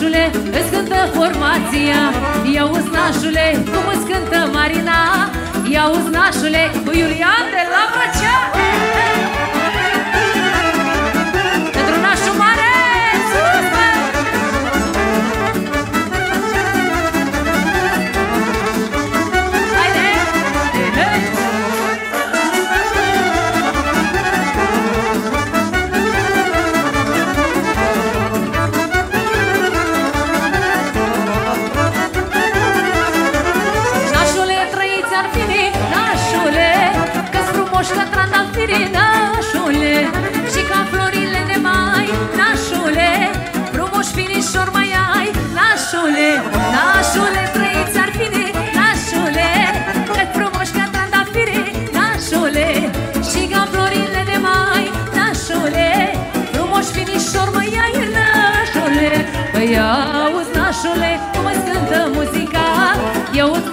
nașule, îți cântă formația. Iauzi, nașule, cum îți cântă Marina. Iauzi, nașule, cu Iulian de la Brăcea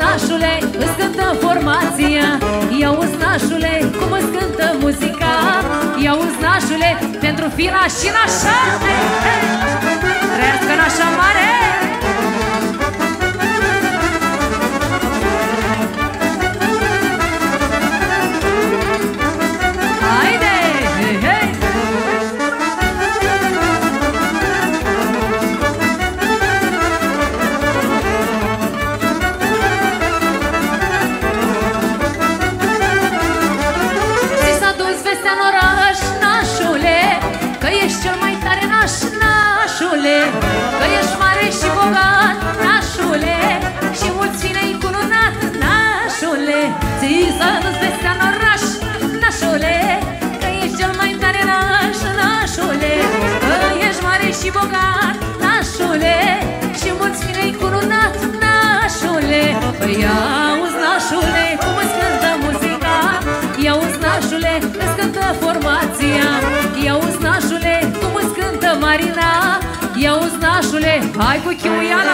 nașule, îți cântă formația. Iauzi, nașule, cum îți cântă muzica. Iauzi, nașule, pentru fira și nașa Trăiască nașa mare nașule, hai cu chiuiala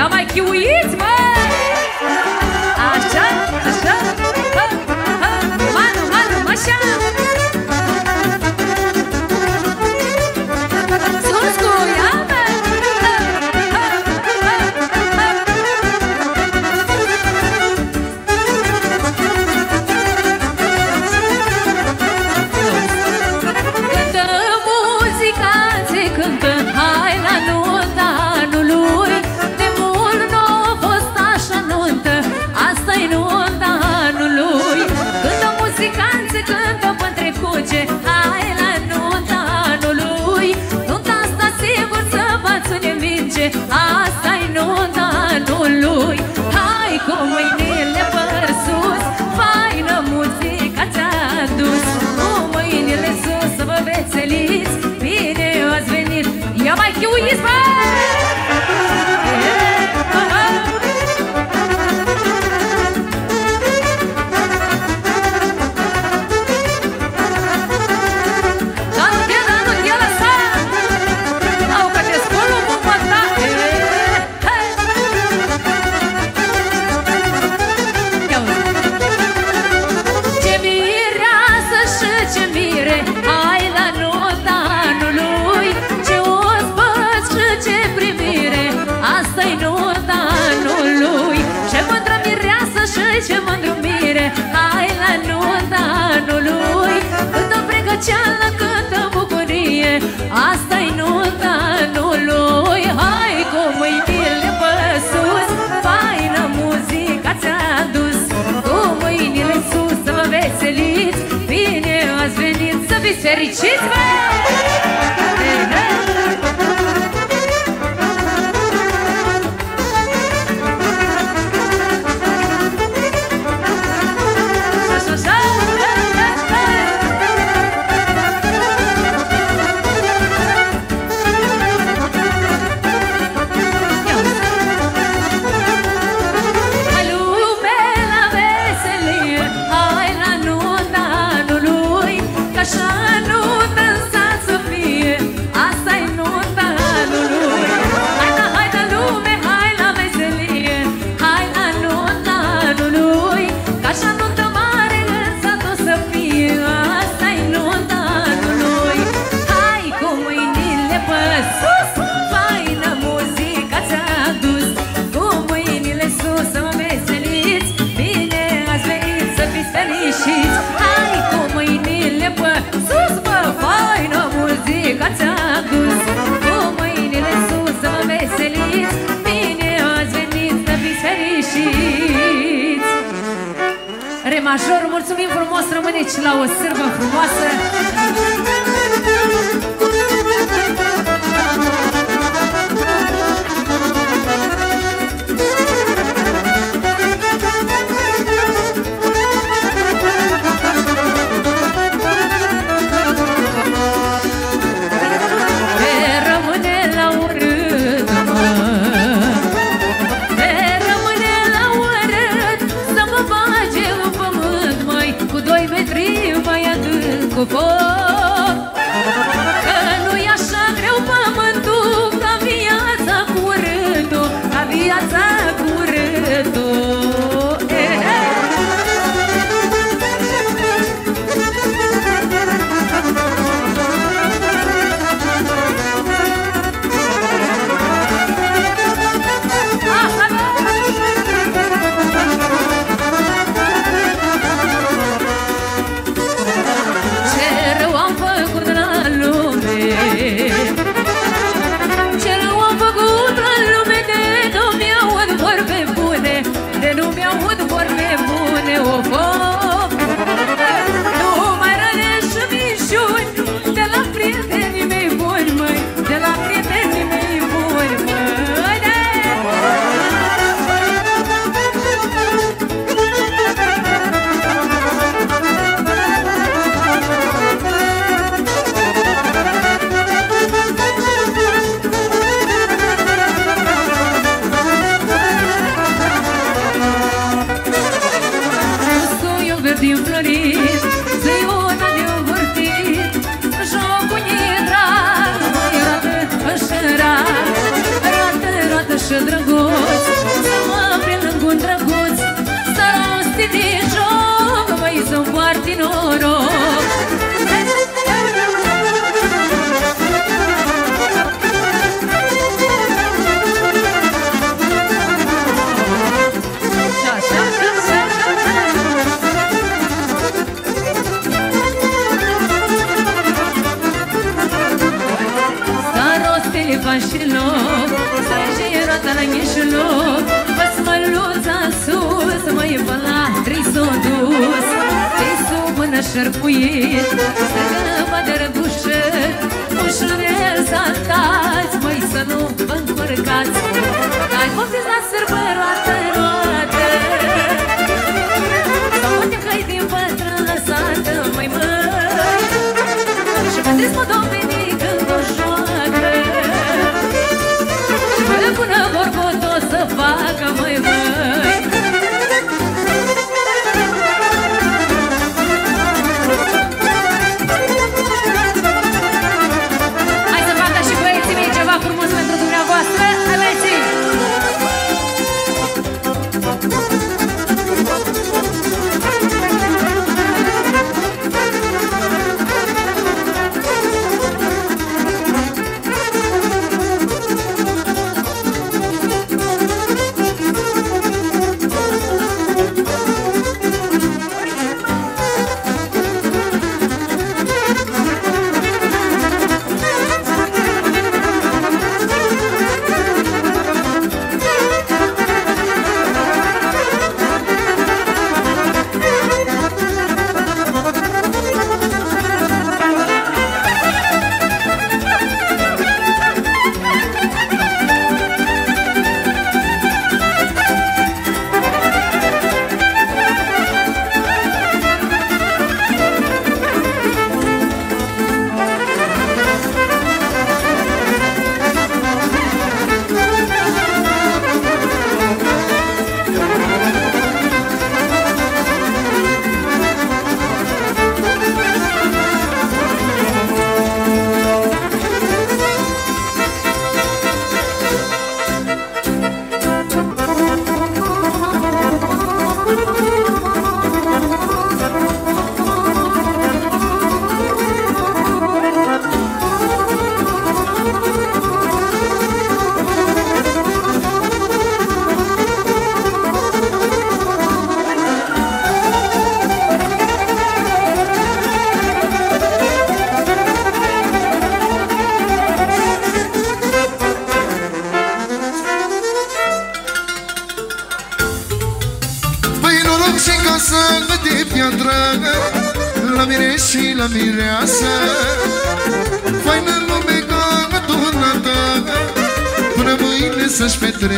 Ia mai chiuiți, mă! Fiți fericiți, frumos, rămâneți la o sârbă frumoasă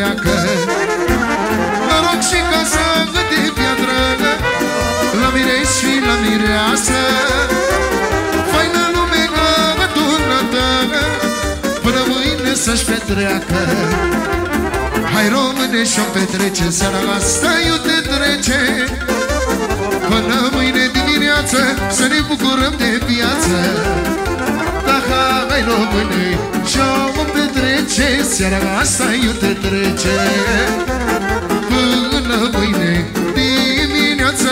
să-și petreacă Noroc și casă de piatră La mire și la mireasă Faină lume ca adunată Până mâine să-și petreacă. Hai române și-o petrece Seara asta eu te trece. Până mâine dimineață Să ne bucurăm de viață Da, hai române Și-o petrece Seara asta eu te trece. Până mâine dimineață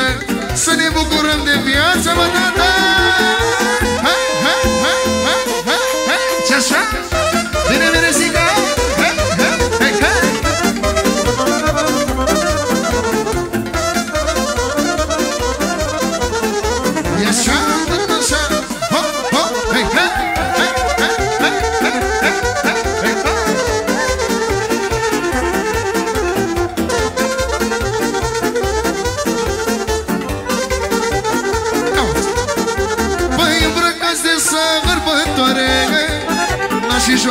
Să ne bucurăm de viață, mă, tata Hai, hai, hai, hai, hai, hai. Ce așa? Bine, bine,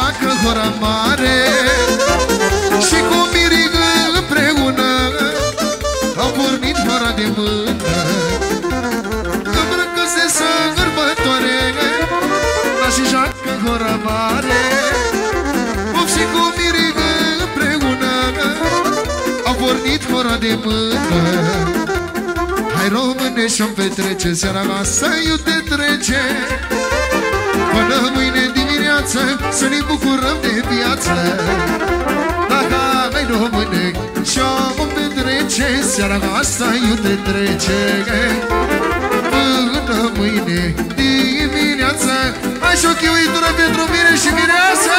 joacă hora mare. Și cu mirigă împreună Au pornit hora de mână. Îmbrăcați de sărbătoare La și joacă hora mare Of și cu mirigă împreună Au pornit hora de mână. Hai române și-mi petrece Seara asta eu te trece Până mâine dimineață Să ne bucurăm de viață. Dacă hai române Și-mi petrece Seara asta eu te trece Până mâine dimineață Hai și o chiuitură pentru mine și mireasă.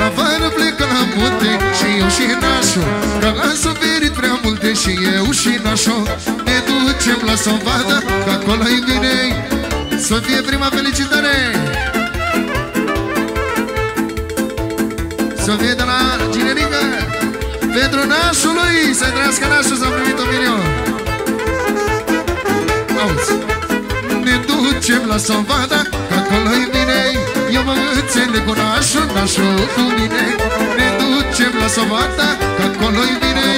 La vară plecă la munte Și eu și nașul Că am suferit prea multe Și eu și nașul Ne ducem la Sovada Că acolo-i bine Să fie prima felicitare! Să fie de la Ginerică Pentru nașul lui Să-i trăiască nașul S-a primit un milion Auzi ne ducem la Sovada Că acolo-i bine Eu mă înțeleg cu nașul, nașul cu mine. Ne ducem la Sovada Că acolo-i bine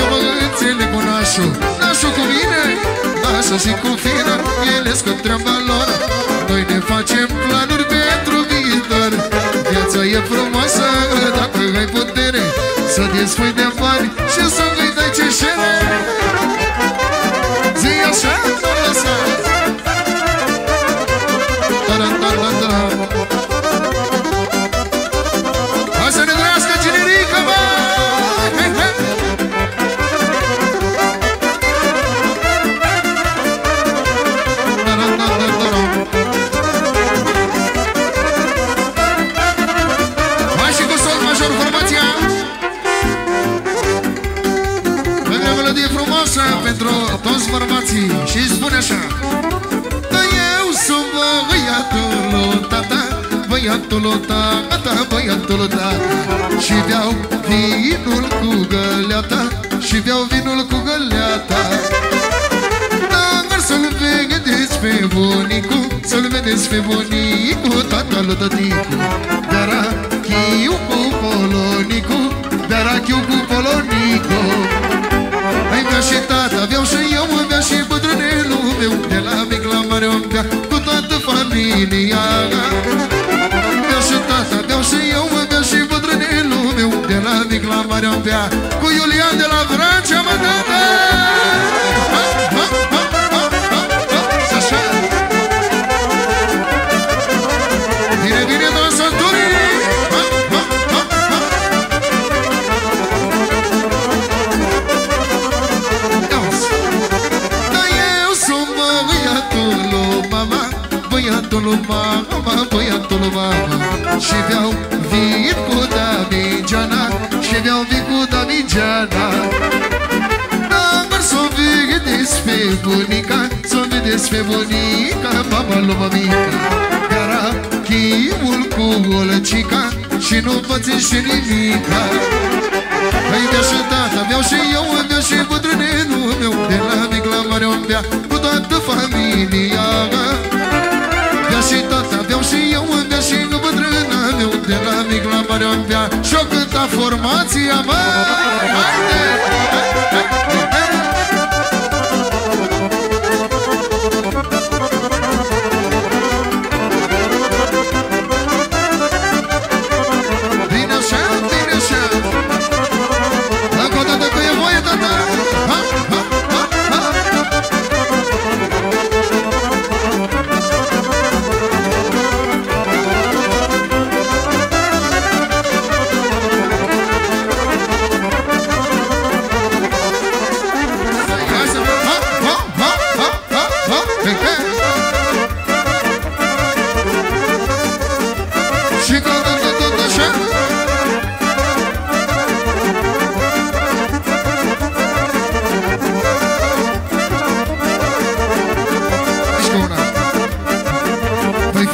Eu mă înțeleg cu nașul, nașul cu mine. Așa și cu fina Să dispui de bani Și Băiatul lui tata, băiatul lui tata Și beau vinul cu găleata Și beau vinul cu găleata. Dar să-l vedeți pe bunicul Să-l vedeți pe bunicul Tata lui tăticu. Beara chiu cu polonicu Beara chiu cu polonicu. Ai bea și tata, beau și eu, bea și bătrânelul meu. De la mic la mare om bea cu toată familia De la mic la mare om bea Cu Iulian de la Vrancea, mă tata Ha, ha, ha, ha, ha, ha, și așa Bine, bine, dansatorii Ha, ha, ha, ha Auzi. Da eu sunt băiatul lui mama Băiatul lui mama, băiatul lui mama Și beau vin cu Damigeana Și beau vin cu Damigeana Dar să vedeți pe bunica Să vedeți pe bunica Mama lui mămica. Gara chiul cu olăcica Și nu pățește nimica. Păi bea și tata, beau și eu, beau și bătrânelul meu De la mic la mare o bea Cu toată familia mic la mare o bea Și-o cânta formația mea Haide!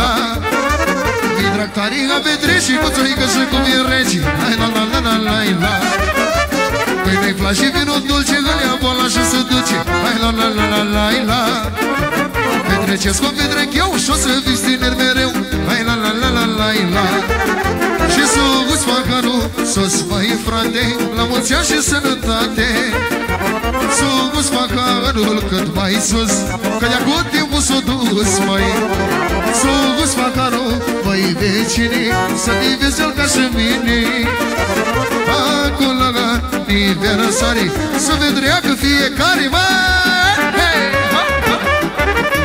la la la la Mi tractariga petreci cu țărică și cu vin reci Hai la la la la la la Păi mi-ai place vinul dulce, gălea boala și se duce Hai la la la la la la Petrecesc cum petrec eu și o să fiți tineri mereu Hai la la la la la la Și să guți paharul, sus mai frate La mulți ani și sănătate Să guți paharul cât mai sus Că de cu timpul s-o dus mai Să guți paharul, mai vecini Să vivezi el ca și mine Acolo la aniversare Să vedreacă fiecare, mai hey! sol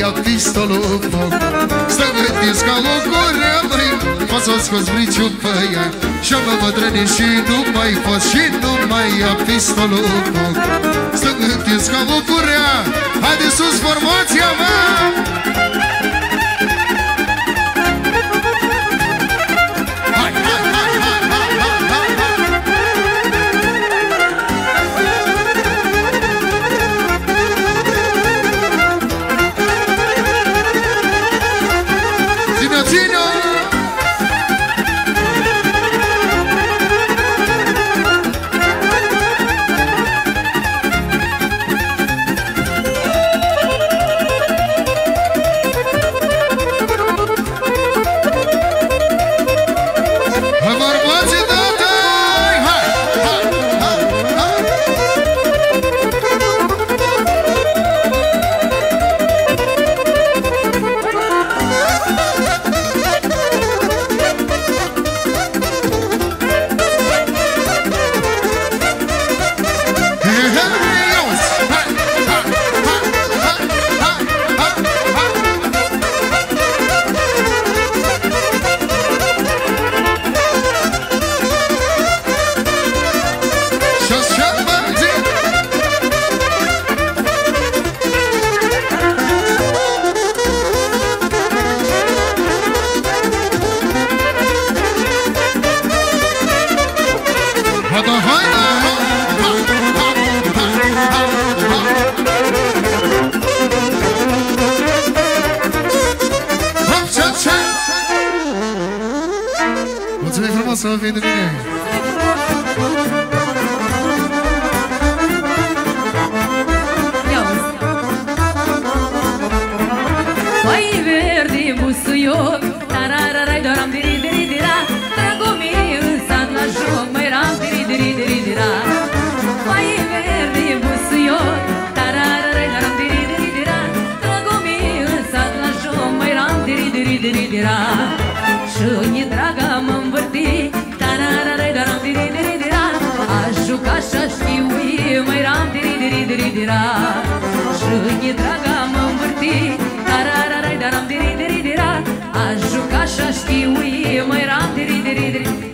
mai ia pistolul foc. Stă gândiți ca o curea, măi Poți să scos briciul pe ea. Și-am îmbătrânit și nu mai pot Și nu mai ia pistolul foc. Stă gândiți ca o curea Haide sus formația mea să-l vede bine. Vai verde, busuioc diri diri dira Și draga mă învârti. Tarararai daram diri diri dira Aș juca și-aș știu eu Mai ram diri diri diri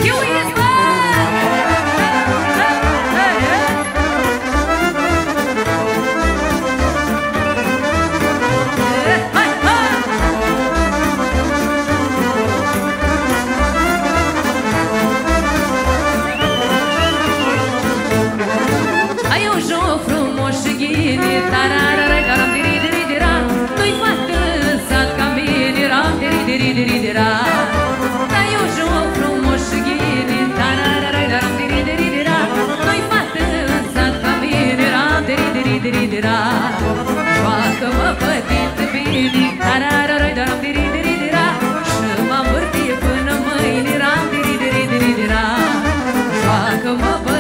Dacă mă bă-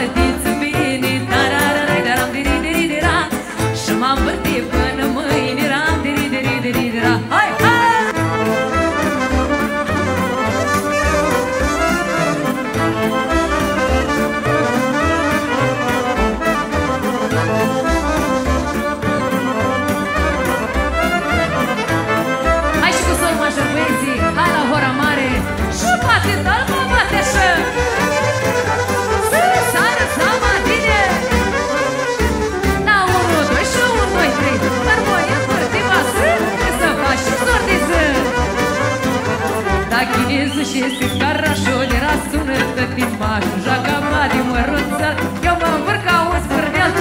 если хорошо не рассунута письма, шага мари мороца, я вам выркалась вырвет.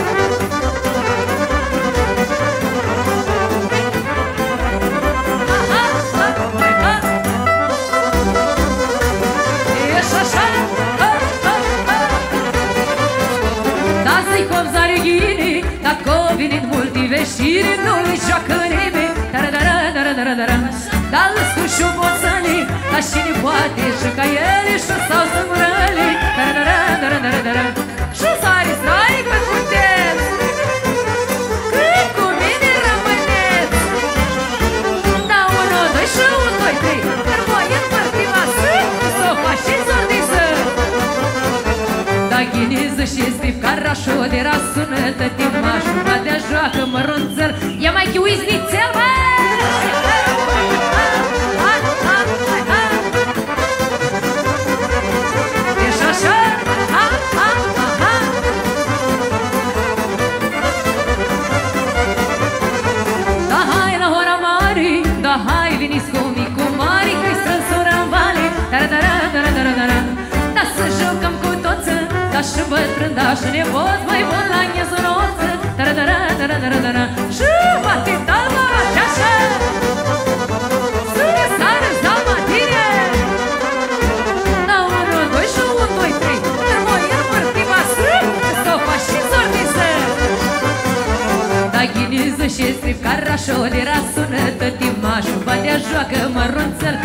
Nasıl kovzar giyini, takovinin multiveşirin, nu-i joacă Dar și poate și ca ele și sau sângurăle Și sari stai că puteți Cât cu mine rămâneți? Da, unu, doi și un, doi, trei. Dar voi împărtima să Sofa și zodisă Da, ghiniză și strip Carașo de ra sună Tătimașul de joacă mărunțăl Ia mai chiuiți nițel, băi și bătrân, da și nepoț Mai bun la ghezuroță Tara-tara, tara-tara, tara Și bate talma, așa Să ne sară zama tine La unu, doi și un, doi, trei Dar voi împărtima să Sofa și sortisă Da ghiniză și strip Carașo de rasună Tătimașul badea joacă mărunțăl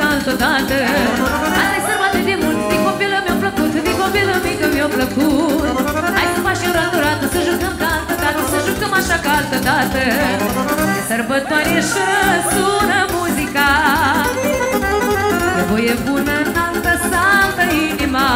jucăm așa ca altădată Asta-i sărbate de mult Din copilă mi-a plăcut Din copilă mică mi-a plăcut. Hai să facem restaurant Să jucăm ca altădată Să jucăm așa ca altădată De sărbătoare și sună muzica. E voie bună, înaltă, saltă inima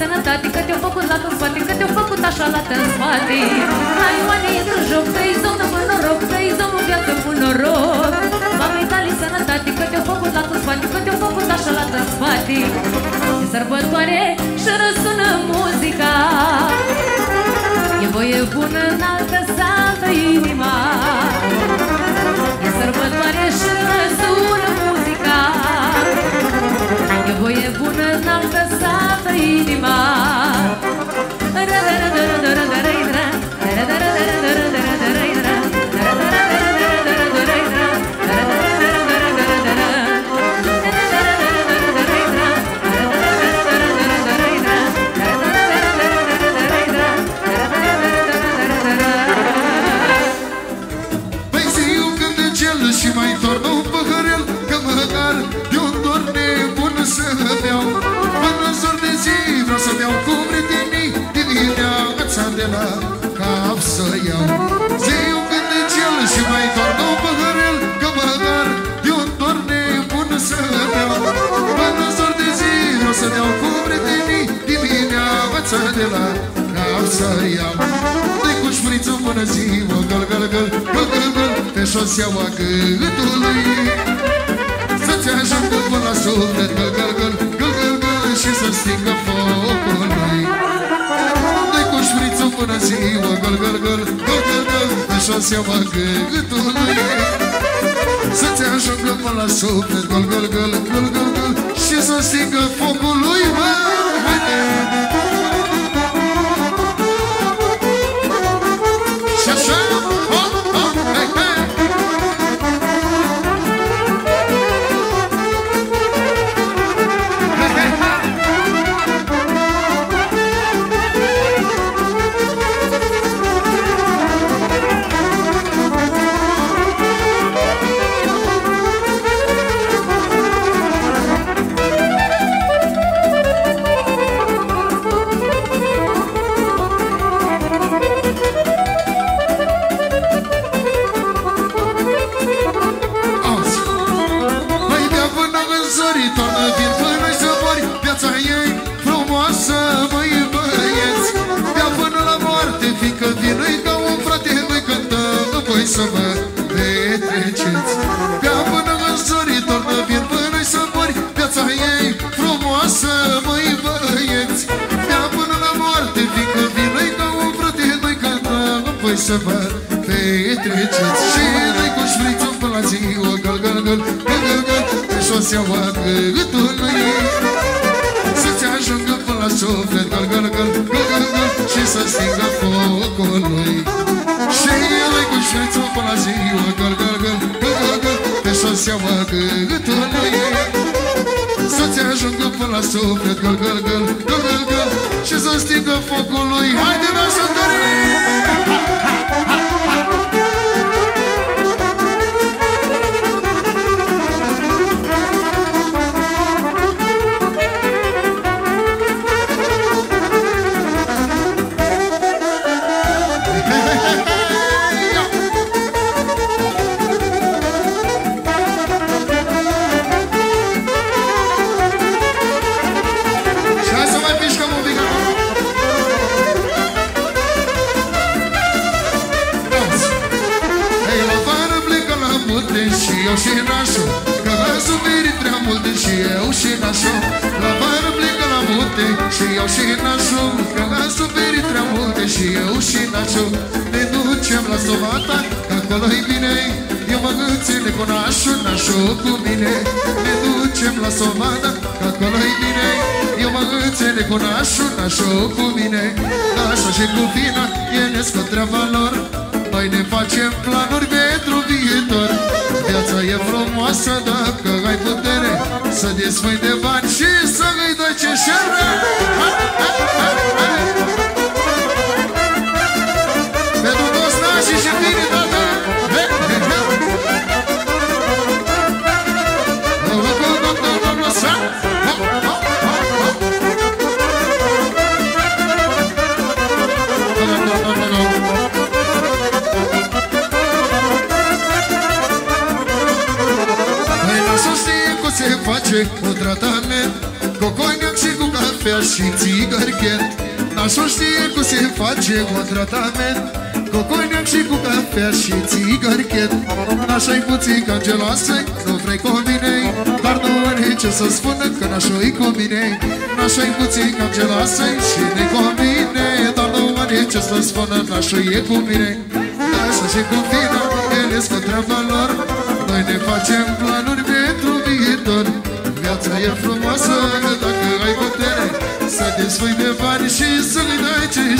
sănătate Că te-au făcut la în spate Că te-au făcut așa la în spate Hai oane într joc Trei zonă mult noroc Trei zonă viață mult noroc. Mamei tale sănătate Că te-au făcut la în spate Că te-au făcut așa la în spate E sărbătoare și răsună muzica. E voie bună înaltă saltă inima E sărbătoare și răsună muzica E voie bună, n-am lăsat inima eu și nașul Că la subirii prea multe și eu și nașul La vară plecă la munte și eu și nașul Că la subirii prea multe și eu și nașul Ne ducem la somata, că acolo-i bine Eu mă înțeleg cu nașul, nașul cu mine. Ne ducem la somata, că acolo-i bine Eu mă băiețele cu nașul, nașul cu mine. Nașul și cu fina, ele scot treaba lor Noi ne facem planuri pentru viitor. Viața e frumoasă dacă ai putere Să dispui de bani și să îi dai ce șeră și țigărchet Nașul știe cum se face un tratament Cu coniac și cu cafea și țigărchet Nașa-i puțin cangeloasă, nu vrei cu mine Dar nu are ce să spună că nașul-i cu mine Nașa-i puțin cangeloasă și ne cu mine Dar nu are ce să spună, nașul-i cu mine Nașa și cu fina, ele cu treaba lor Noi ne facem planuri pentru viitor. Viața e frumoasă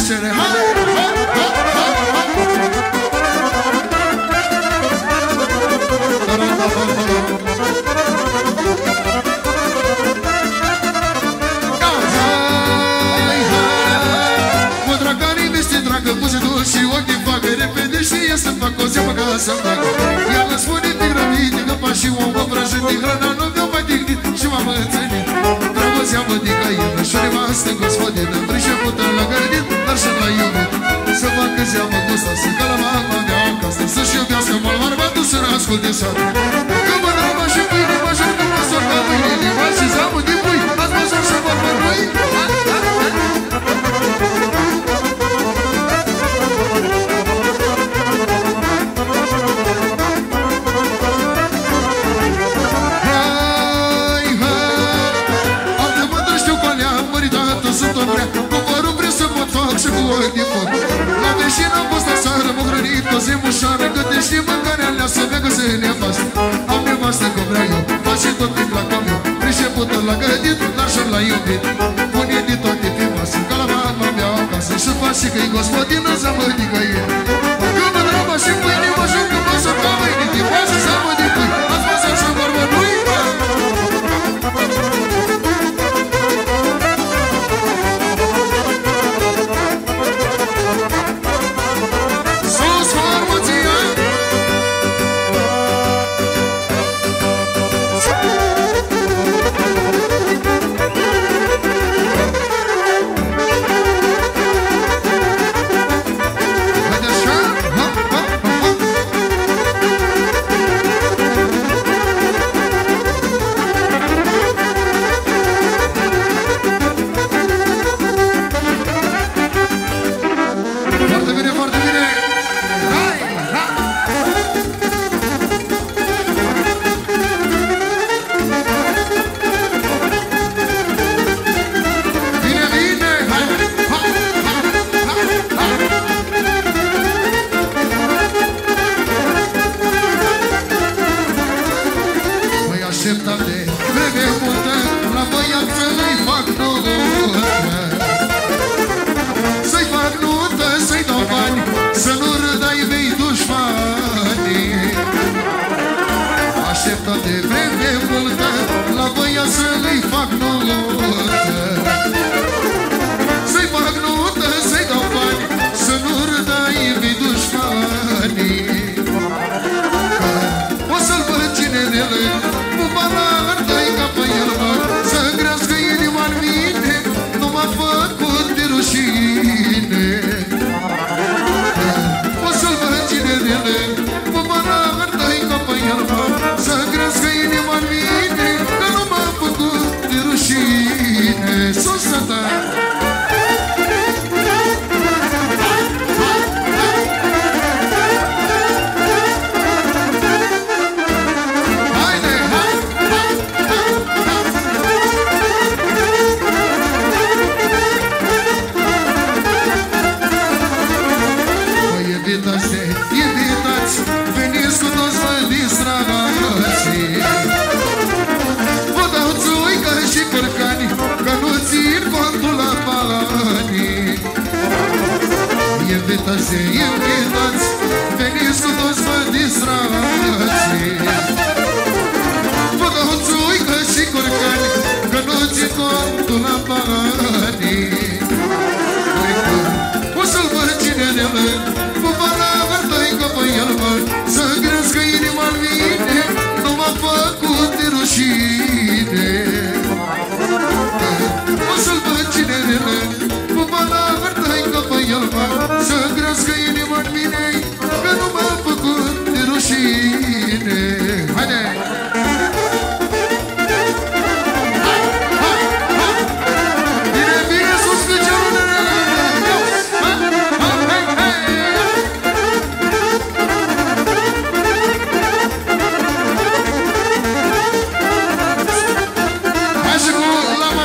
dai ce cere Hai, hai, hai, hai, Dragă, buze dulci și ochii facă repede și e să fac o zi mă ca să-mi fac. Ea îmi spune din rămite că faci și om vrăjit din hrana nu mi-o mai dignit și m-am înțelit Dragostea mă dică el și nevastă gospodină Pricepută la gărdit, dar și la iubit Să facă zeamă gusta, să ca la mama mea acasă Să-și iubească mult bărbatul să asculte sat. Că mă drama și pâine, mă jur că mă sor ca mâine Lima și zeamă din pui, azi mă jur și vorbă noi m-am hrănit cu zi mușoară Că te știi mâncarea alea să meargă să nevastă Am nevastă cum vreau eu, face tot timp la cam eu. Pricepută la gătit, dar și la iubit. Pune de toate frumoase, ca la mama mea acasă. Și face că-i gospodină să mă dică el. Că mă drama și pâine, mă joc că mă joc ca mâine Te poate să mă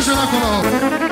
international.